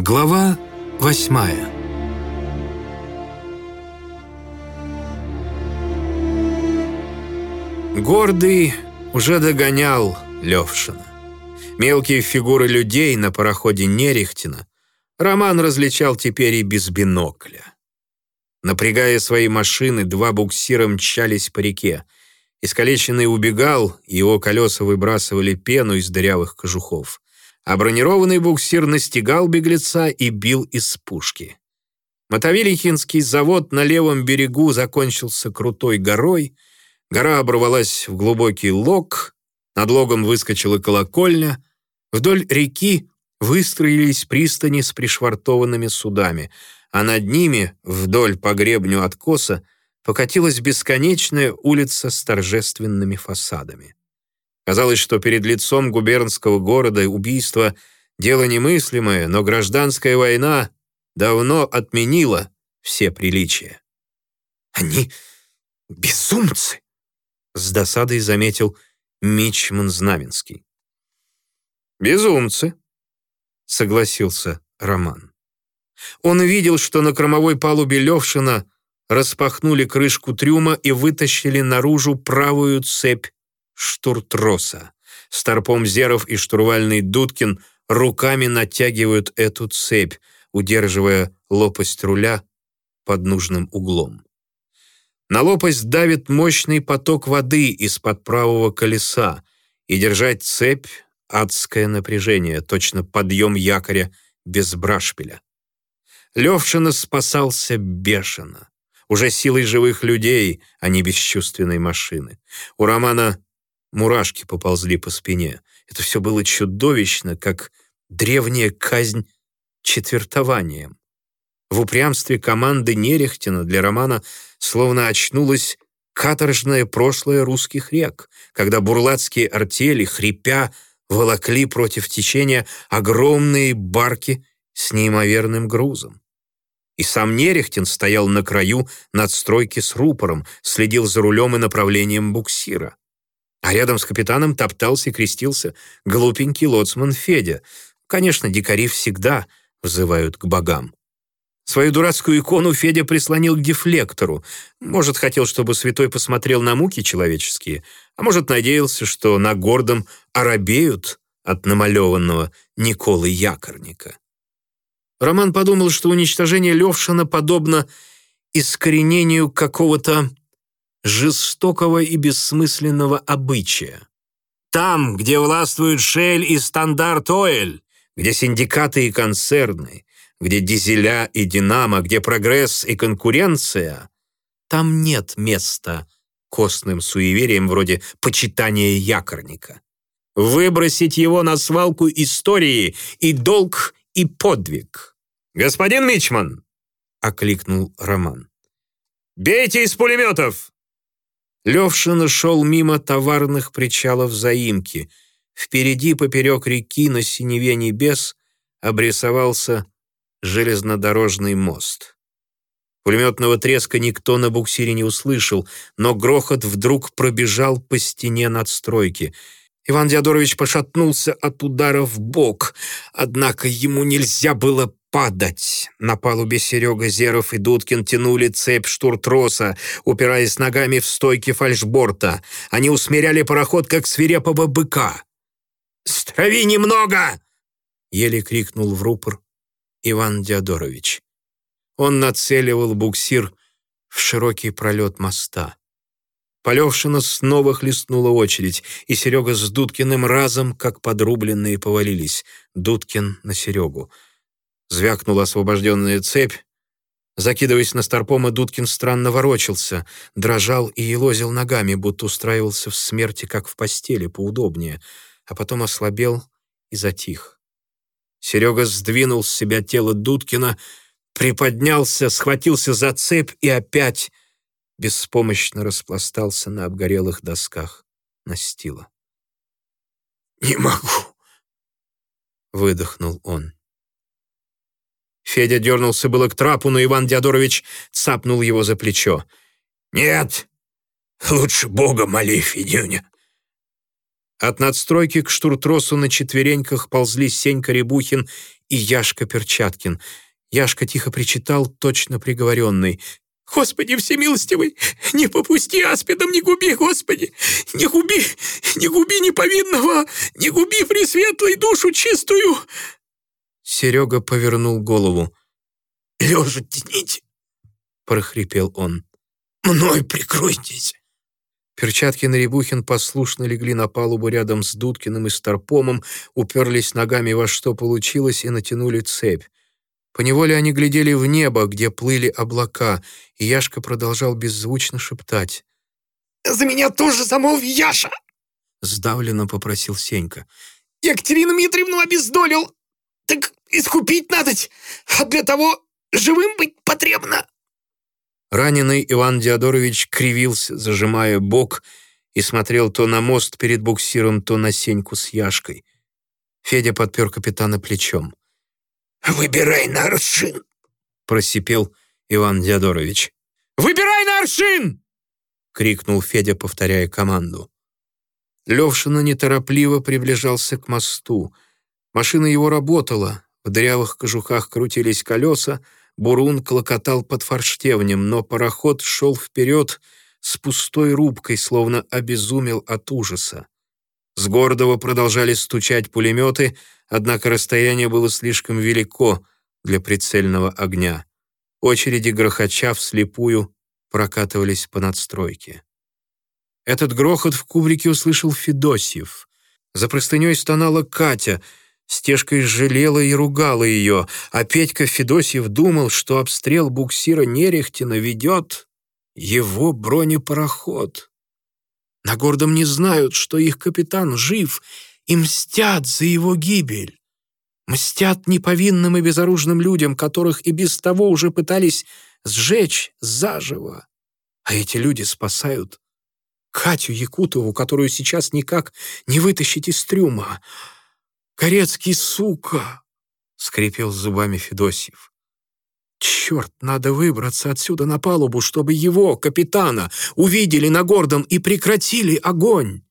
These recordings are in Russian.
Глава восьмая Гордый уже догонял Левшина. Мелкие фигуры людей на пароходе Нерехтина Роман различал теперь и без бинокля. Напрягая свои машины, два буксира мчались по реке. Искалеченный убегал, его колеса выбрасывали пену из дырявых кожухов а бронированный буксир настигал беглеца и бил из пушки. Мотовилихинский завод на левом берегу закончился крутой горой, гора оборвалась в глубокий лог, над логом выскочила колокольня, вдоль реки выстроились пристани с пришвартованными судами, а над ними, вдоль по гребню откоса, покатилась бесконечная улица с торжественными фасадами. Казалось, что перед лицом губернского города убийство — дело немыслимое, но гражданская война давно отменила все приличия. «Они безумцы!» — с досадой заметил Мичман Знаменский. «Безумцы», — согласился Роман. Он видел, что на кормовой палубе Левшина распахнули крышку трюма и вытащили наружу правую цепь штуртроса. Старпом Зеров и штурвальный Дудкин руками натягивают эту цепь, удерживая лопасть руля под нужным углом. На лопасть давит мощный поток воды из-под правого колеса, и держать цепь — адское напряжение, точно подъем якоря без брашпиля. Левшина спасался бешено, уже силой живых людей, а не бесчувственной машины. У Романа Мурашки поползли по спине. Это все было чудовищно, как древняя казнь четвертованием. В упрямстве команды Нерехтина для романа словно очнулось каторжное прошлое русских рек, когда бурлацкие артели, хрипя, волокли против течения огромные барки с неимоверным грузом. И сам Нерехтин стоял на краю надстройки с рупором, следил за рулем и направлением буксира. А рядом с капитаном топтался и крестился глупенький лоцман Федя. Конечно, дикари всегда взывают к богам. Свою дурацкую икону Федя прислонил к дефлектору. Может, хотел, чтобы святой посмотрел на муки человеческие, а может, надеялся, что на гордом оробеют от намалеванного Николы Якорника. Роман подумал, что уничтожение Левшина подобно искоренению какого-то жестокого и бессмысленного обычая. Там, где властвуют Шель и Стандарт Оэль, где синдикаты и концерны, где дизеля и динамо, где прогресс и конкуренция, там нет места костным суевериям вроде почитания якорника. Выбросить его на свалку истории и долг, и подвиг. «Господин Мичман!» — окликнул Роман. «Бейте из пулеметов!» Левшин шел мимо товарных причалов заимки. Впереди, поперек реки, на синеве небес, обрисовался железнодорожный мост. Пулеметного треска никто на буксире не услышал, но грохот вдруг пробежал по стене надстройки. Иван Диадорович пошатнулся от удара в бок, однако ему нельзя было падать. На палубе Серега Зеров и Дудкин тянули цепь штуртроса, упираясь ногами в стойки фальшборта. Они усмиряли пароход, как свирепого быка. «Страви немного!» — еле крикнул в рупор Иван Диадорович. Он нацеливал буксир в широкий пролет моста. Полевшина снова хлестнула очередь, и Серега с Дудкиным разом, как подрубленные, повалились. Дудкин на Серегу — Звякнула освобожденная цепь. Закидываясь на старпома, Дудкин странно ворочался, дрожал и елозил ногами, будто устраивался в смерти, как в постели, поудобнее, а потом ослабел и затих. Серега сдвинул с себя тело Дудкина, приподнялся, схватился за цепь и опять беспомощно распластался на обгорелых досках настила. «Не могу!» — выдохнул он. Федя дернулся было к трапу, но Иван Диадорович цапнул его за плечо. «Нет, лучше Бога моли, Федюня. От надстройки к штуртросу на четвереньках ползли Сенька Рябухин и Яшка Перчаткин. Яшка тихо причитал, точно приговоренный. «Господи всемилостивый, не попусти аспидом, не губи, Господи! Не губи, не губи неповинного, не губи пресветлой душу чистую!» Серега повернул голову. «Лежа тяните!» — прохрипел он. «Мной прикройтесь!» Перчаткин и Рябухин послушно легли на палубу рядом с Дудкиным и Старпомом, уперлись ногами во что получилось и натянули цепь. Поневоле они глядели в небо, где плыли облака, и Яшка продолжал беззвучно шептать. «За меня тоже замолви, Яша!» Сдавленно попросил Сенька. «Екатерину Митриевну обездолил! Так искупить надо, а для того живым быть потребно!» Раненый Иван Диадорович кривился, зажимая бок, и смотрел то на мост перед буксиром, то на Сеньку с Яшкой. Федя подпер капитана плечом. «Выбирай на аршин!» — просипел Иван Диадорович. «Выбирай на аршин!» — крикнул Федя, повторяя команду. Левшина неторопливо приближался к мосту. Машина его работала, в дырявых кожухах крутились колеса, бурун клокотал под форштевнем, но пароход шел вперед с пустой рубкой, словно обезумел от ужаса. С Гордова продолжали стучать пулеметы, однако расстояние было слишком велико для прицельного огня. Очереди грохоча вслепую прокатывались по надстройке. Этот грохот в кубрике услышал Федосьев. За простыней стонала Катя, Стежка жалела и ругала ее, а Петька Федосьев думал, что обстрел буксира Нерехтина ведет его бронепароход. На гордом не знают, что их капитан жив, и мстят за его гибель. Мстят неповинным и безоружным людям, которых и без того уже пытались сжечь заживо. А эти люди спасают Катю Якутову, которую сейчас никак не вытащить из трюма. «Корецкий, сука!» — скрипел зубами Федосьев. «Черт, надо выбраться отсюда на палубу, чтобы его, капитана, увидели на гордом и прекратили огонь!»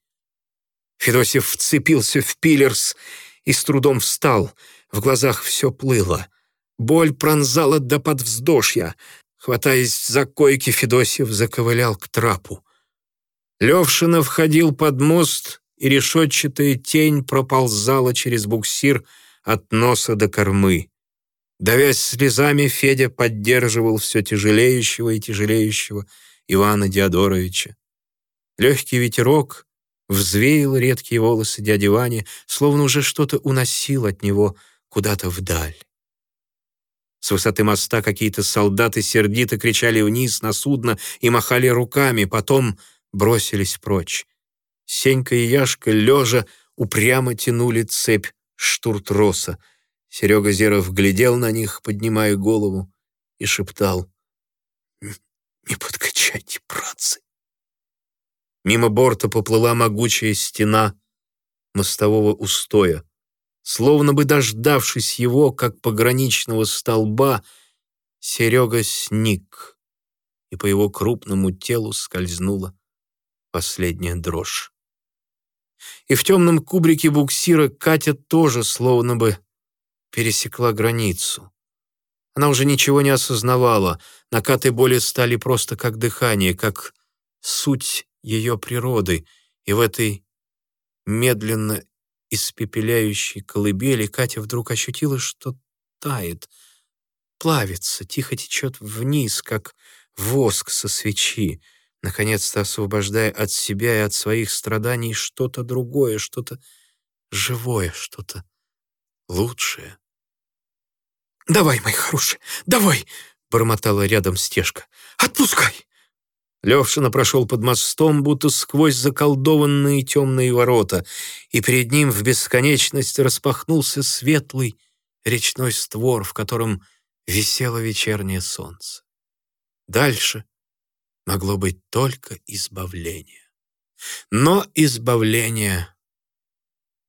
Федосьев вцепился в пилерс и с трудом встал. В глазах все плыло. Боль пронзала до подвздошья. Хватаясь за койки, Федосьев заковылял к трапу. Левшина входил под мост, и решетчатая тень проползала через буксир от носа до кормы. Давясь слезами, Федя поддерживал все тяжелеющего и тяжелеющего Ивана Диадоровича. Легкий ветерок взвеял редкие волосы дяди Вани, словно уже что-то уносил от него куда-то вдаль. С высоты моста какие-то солдаты сердито кричали вниз на судно и махали руками, потом бросились прочь. Сенька и Яшка, лежа, упрямо тянули цепь штуртроса. Серега Зеров глядел на них, поднимая голову, и шептал «Не подкачайте, братцы!» Мимо борта поплыла могучая стена мостового устоя. Словно бы дождавшись его, как пограничного столба, Серега сник, и по его крупному телу скользнула последняя дрожь. И в темном кубрике буксира Катя тоже словно бы пересекла границу. Она уже ничего не осознавала, накаты боли стали просто как дыхание, как суть ее природы, и в этой медленно испепеляющей колыбели Катя вдруг ощутила, что тает, плавится, тихо течет вниз, как воск со свечи, наконец-то освобождая от себя и от своих страданий что-то другое, что-то живое, что-то лучшее. «Давай, мой хороший, давай!» — бормотала рядом стежка. «Отпускай!» Левшина прошел под мостом, будто сквозь заколдованные темные ворота, и перед ним в бесконечность распахнулся светлый речной створ, в котором висело вечернее солнце. Дальше могло быть только избавление. Но избавления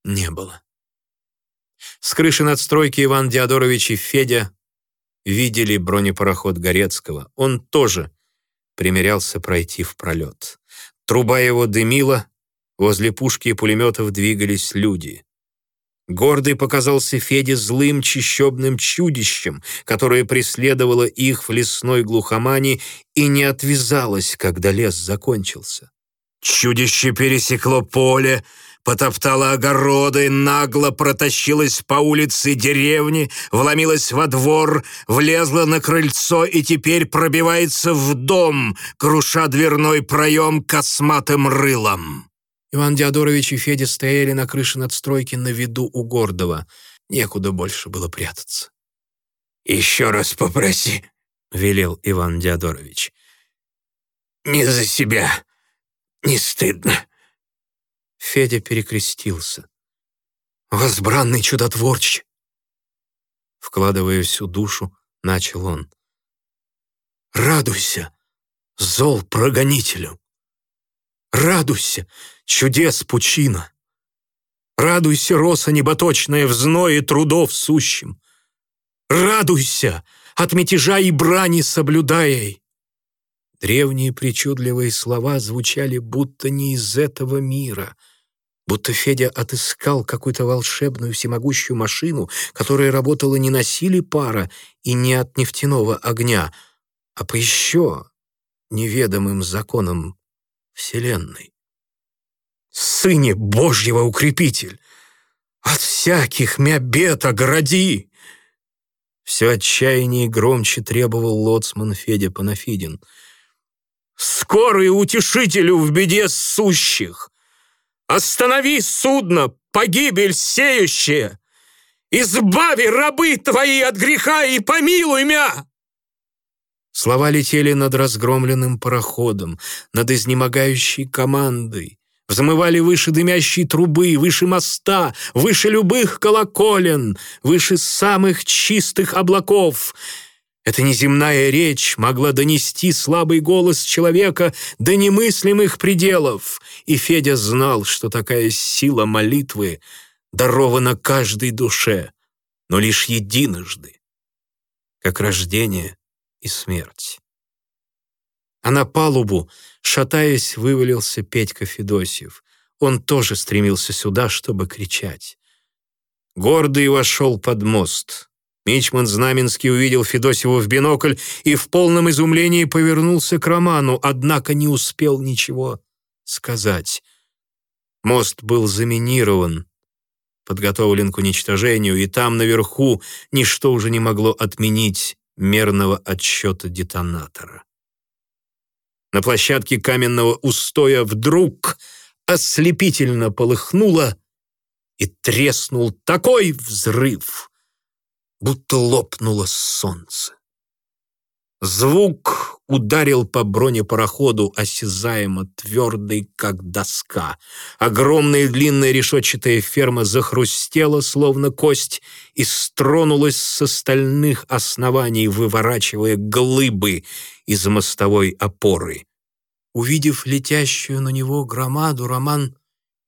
не было. С крыши надстройки Иван Диадорович и Федя видели бронепароход Горецкого. Он тоже примерялся пройти в пролет. Труба его дымила, Возле пушки и пулеметов двигались люди. Гордый показался Феде злым чищебным чудищем, которое преследовало их в лесной глухомане и не отвязалось, когда лес закончился. Чудище пересекло поле, потоптало огороды, нагло протащилось по улице деревни, вломилось во двор, влезло на крыльцо и теперь пробивается в дом, круша дверной проем косматым рылом. Иван Диадорович и Федя стояли на крыше надстройки на виду у Гордова. Некуда больше было прятаться. «Еще раз попроси», — велел Иван Диадорович. «Не за себя, не стыдно». Федя перекрестился. «Возбранный чудотворче!» Вкладывая всю душу, начал он. «Радуйся, зол прогонителю! Радуйся, чудес пучина! Радуйся, роса неботочная в зное трудов сущим! Радуйся, от мятежа и брани соблюдая!» Древние причудливые слова звучали будто не из этого мира, будто Федя отыскал какую-то волшебную всемогущую машину, которая работала не на силе пара и не от нефтяного огня, а по еще неведомым законам Вселенной. «Сыне Божьего укрепитель! От всяких мя бед огради!» Все отчаяние громче требовал лоцман Федя Панафидин — скорый утешителю в беде сущих. Останови судно, погибель сеющая! Избави рабы твои от греха и помилуй мя!» Слова летели над разгромленным пароходом, над изнемогающей командой, взмывали выше дымящей трубы, выше моста, выше любых колоколен, выше самых чистых облаков — эта неземная речь могла донести слабый голос человека до немыслимых пределов, и Федя знал, что такая сила молитвы дарована каждой душе, но лишь единожды, как рождение и смерть. А на палубу, шатаясь, вывалился Петька Федосьев. Он тоже стремился сюда, чтобы кричать. Гордый вошел под мост — Мичман Знаменский увидел Федосева в бинокль и в полном изумлении повернулся к Роману, однако не успел ничего сказать. Мост был заминирован, подготовлен к уничтожению, и там, наверху, ничто уже не могло отменить мерного отсчета детонатора. На площадке каменного устоя вдруг ослепительно полыхнуло и треснул такой взрыв, будто лопнуло солнце. Звук ударил по бронепароходу, осязаемо твердый, как доска. Огромная длинная решетчатая ферма захрустела, словно кость, и стронулась с остальных оснований, выворачивая глыбы из мостовой опоры. Увидев летящую на него громаду, Роман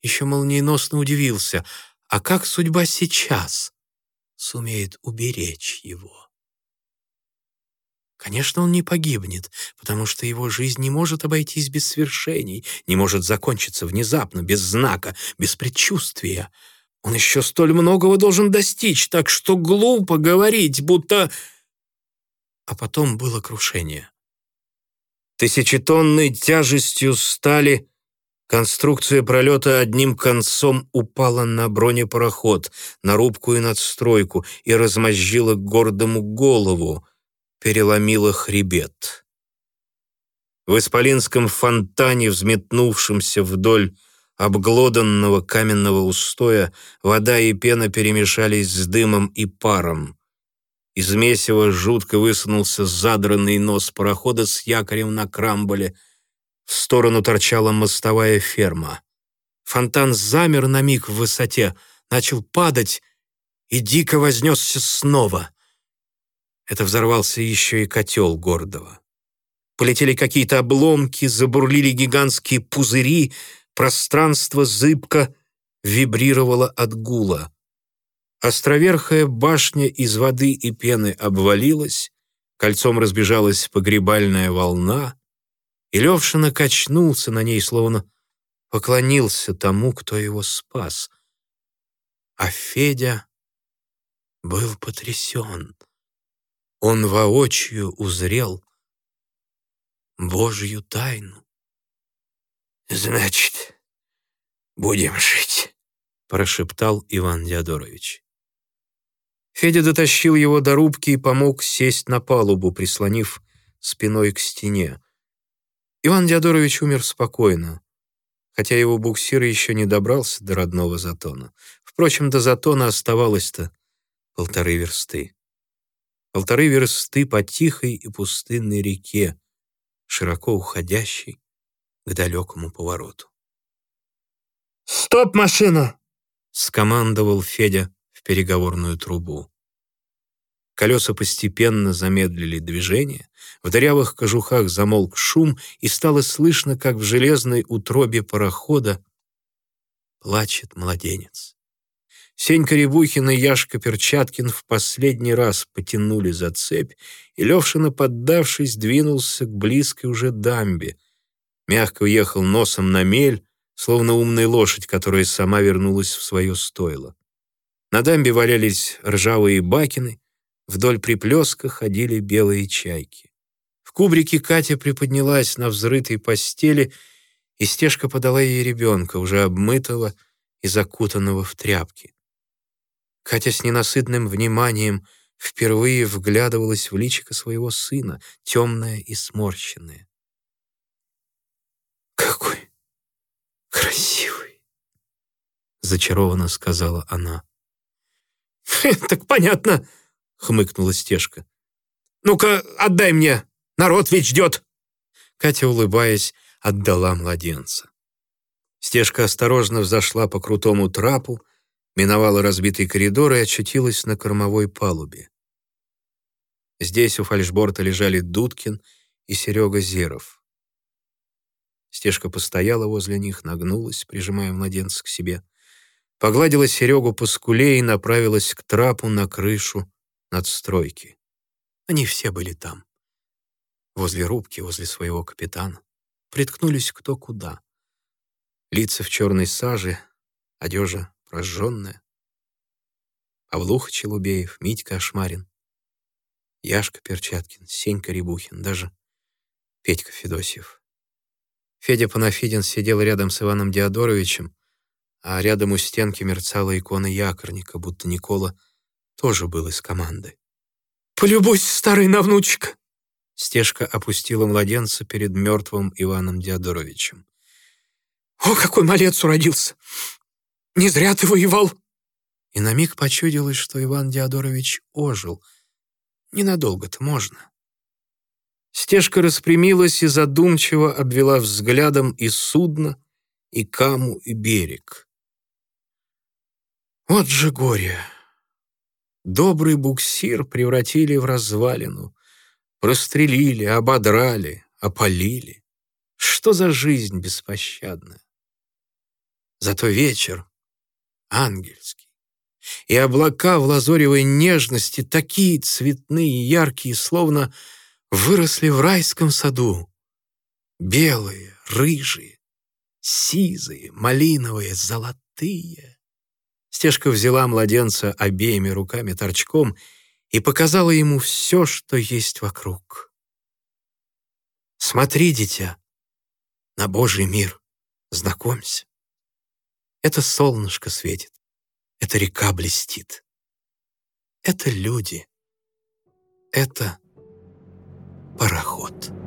еще молниеносно удивился. А как судьба сейчас? сумеет уберечь его. Конечно, он не погибнет, потому что его жизнь не может обойтись без свершений, не может закончиться внезапно, без знака, без предчувствия. Он еще столь многого должен достичь, так что глупо говорить, будто... А потом было крушение. Тысячетонной тяжестью стали Конструкция пролета одним концом упала на бронепароход, на рубку и надстройку и размозжила гордому голову, переломила хребет. В исполинском фонтане, взметнувшемся вдоль обглоданного каменного устоя, вода и пена перемешались с дымом и паром. Из месива жутко высунулся задранный нос парохода с якорем на крамболе — в сторону торчала мостовая ферма. Фонтан замер на миг в высоте, начал падать и дико вознесся снова. Это взорвался еще и котел Гордова. Полетели какие-то обломки, забурлили гигантские пузыри, пространство зыбко вибрировало от гула. Островерхая башня из воды и пены обвалилась, кольцом разбежалась погребальная волна, и Левшина качнулся на ней, словно поклонился тому, кто его спас. А Федя был потрясен. Он воочию узрел Божью тайну. «Значит, будем жить», — прошептал Иван Диадорович. Федя дотащил его до рубки и помог сесть на палубу, прислонив спиной к стене. Иван Диадорович умер спокойно, хотя его буксир еще не добрался до родного Затона. Впрочем, до Затона оставалось-то полторы версты. Полторы версты по тихой и пустынной реке, широко уходящей к далекому повороту. «Стоп, машина!» — скомандовал Федя в переговорную трубу. Колеса постепенно замедлили движение, в дырявых кожухах замолк шум, и стало слышно, как в железной утробе парохода плачет младенец. Сенька Рябухин и Яшка Перчаткин в последний раз потянули за цепь, и Левшина, поддавшись, двинулся к близкой уже дамбе. Мягко уехал носом на мель, словно умная лошадь, которая сама вернулась в свое стойло. На дамбе валялись ржавые бакины, вдоль приплеска ходили белые чайки. В кубрике Катя приподнялась на взрытой постели, и стежка подала ей ребенка, уже обмытого и закутанного в тряпки. Катя с ненасытным вниманием впервые вглядывалась в личико своего сына, темное и сморщенное. «Какой красивый!» — зачарованно сказала она. «Так понятно!» — хмыкнула Стежка. «Ну-ка, отдай мне! Народ ведь ждет!» Катя, улыбаясь, отдала младенца. Стежка осторожно взошла по крутому трапу, миновала разбитый коридор и очутилась на кормовой палубе. Здесь у фальшборта лежали Дудкин и Серега Зеров. Стежка постояла возле них, нагнулась, прижимая младенца к себе, погладила Серегу по скуле и направилась к трапу на крышу надстройки. Они все были там, возле рубки, возле своего капитана. Приткнулись кто куда. Лица в черной саже, одежа прожженная. Павлуха Челубеев, Митька Ашмарин, Яшка Перчаткин, Сенька Рябухин, даже Петька Федосьев. Федя Панафидин сидел рядом с Иваном Диадоровичем, а рядом у стенки мерцала икона якорника, будто Никола тоже был из команды. «Полюбуйся, старый на внучек!» Стежка опустила младенца перед мертвым Иваном Диадоровичем. «О, какой малец уродился! Не зря ты воевал!» И на миг почудилось, что Иван Диадорович ожил. Ненадолго-то можно. Стежка распрямилась и задумчиво обвела взглядом и судно, и каму, и берег. Вот же горе! Добрый буксир превратили в развалину, прострелили, ободрали, опалили. Что за жизнь беспощадная? Зато вечер ангельский. И облака в лазоревой нежности такие цветные яркие, словно выросли в райском саду. Белые, рыжие, сизые, малиновые, золотые. Стежка взяла младенца обеими руками торчком и показала ему все, что есть вокруг. «Смотри, дитя, на Божий мир, знакомься. Это солнышко светит, эта река блестит. Это люди, это пароход».